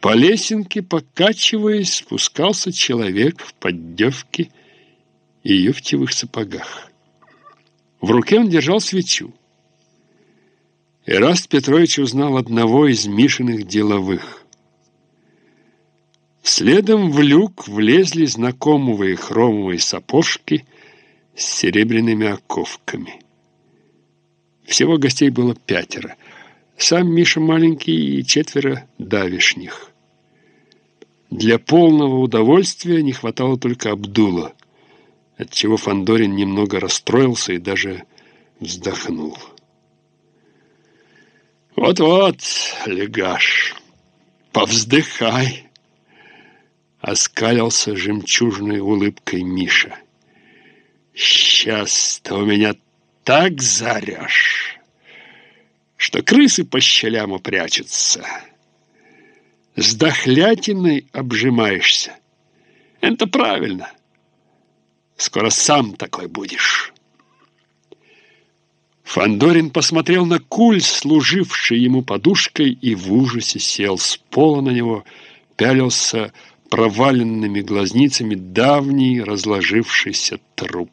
По лесенке, покачиваясь, спускался человек в поддевке и юфтевых сапогах. В руке он держал свечу. Ираст Петрович узнал одного из Мишиных деловых. Следом в люк влезли знакомые хромовые сапожки с серебряными оковками. Всего гостей было пятеро. Сам Миша маленький и четверо давишних. Для полного удовольствия не хватало только Абдула, отчего Фандорин немного расстроился и даже вздохнул. «Вот-вот, легаш, повздыхай!» Оскалился жемчужной улыбкой Миша. «Сейчас ты у меня так зарешь, что крысы по щелям упрячутся. С дохлятиной обжимаешься. Это правильно. Скоро сам такой будешь». Фандорин посмотрел на куль, служивший ему подушкой, и в ужасе сел с пола на него, пялился проваленными глазницами давний разложившийся труп.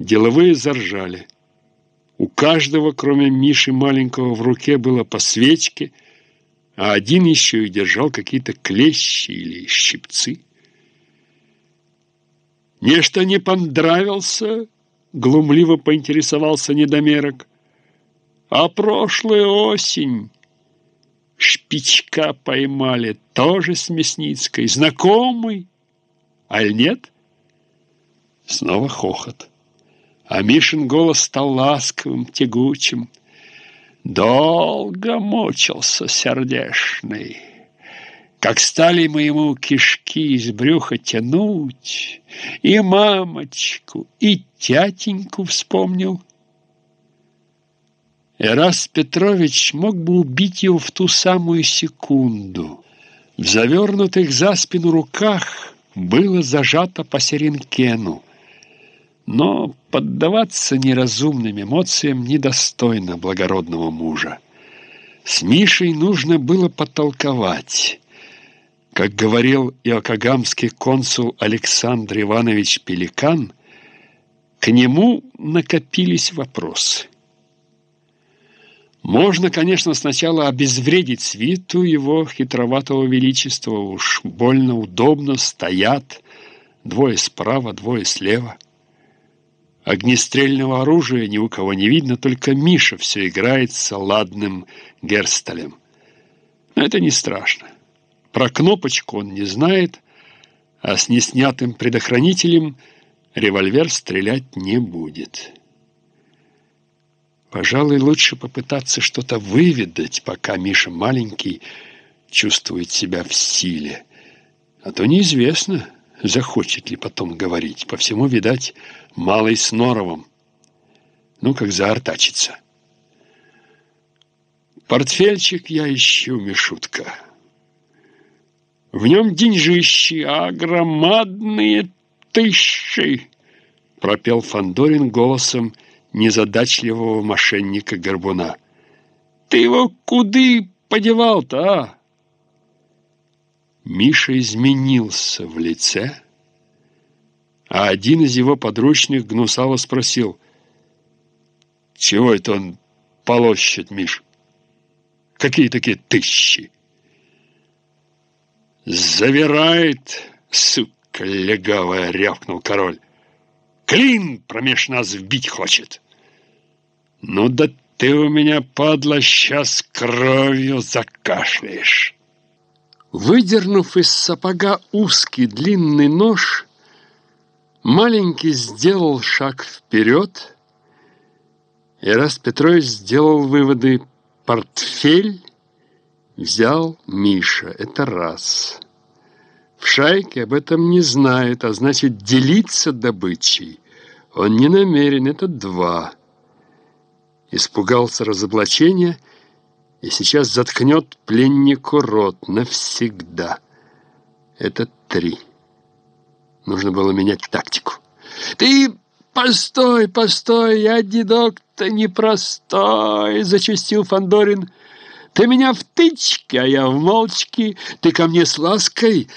Деловые заржали. У каждого, кроме Миши маленького, в руке было по свечке, а один еще и держал какие-то клещи или щипцы. Нечто не понравился глумливо поинтересовался недомерок. А прошлая осень шпичка поймали, тоже с Мясницкой, знакомый, аль нет? Снова хохот. А Мишин голос стал ласковым, тягучим. Долго мучился сердешный. Как стали мы кишки из брюха тянуть, и мамочку, и тятеньку вспомнил. Эрас Петрович мог бы убить его в ту самую секунду. В завернутых за спину руках было зажато по серенкену. Но поддаваться неразумным эмоциям недостойно благородного мужа. С Мишей нужно было потолковать. Как говорил иокогамский консул Александр Иванович Пеликан, к нему накопились вопросы. Можно, конечно, сначала обезвредить свиту его хитроватого величества. Уж больно удобно стоят двое справа, двое слева. Огнестрельного оружия ни у кого не видно, только Миша все играет с ладным герсталем. Но это не страшно. Про кнопочку он не знает, а с неснятым предохранителем револьвер стрелять не будет. Пожалуй, лучше попытаться что-то выведать, пока Миша маленький чувствует себя в силе. А то неизвестно, захочет ли потом говорить. По всему, видать, малый с норовом. Ну, как заортачится. Портфельчик я ищу, Мишутка. В нем деньжищи, а громадные тысячи, пропел Фандорин голосом незадачливого мошенника-горбуна. Ты его куды подевал-то, а? Миша изменился в лице, а один из его подручных гнусаво спросил, «Чего это он полощет, Миш? Какие такие тысячи?» «Завирает, сука легавая!» — рявкнул король. «Клин промеж нас вбить хочет!» «Ну да ты у меня, падла, сейчас кровью закашляешь!» Выдернув из сапога узкий длинный нож, маленький сделал шаг вперед, и раз Петрович сделал выводы «портфель», Взял Миша, это раз. В шайке об этом не знают, а значит, делиться добычей он не намерен, это два. Испугался разоблачения и сейчас заткнет пленнику рот навсегда. Это три. Нужно было менять тактику. «Ты постой, постой, я дедок-то непростой!» — зачастил Фандорин. Ты меня в тычке, а я в молчке, ты ко мне с лаской,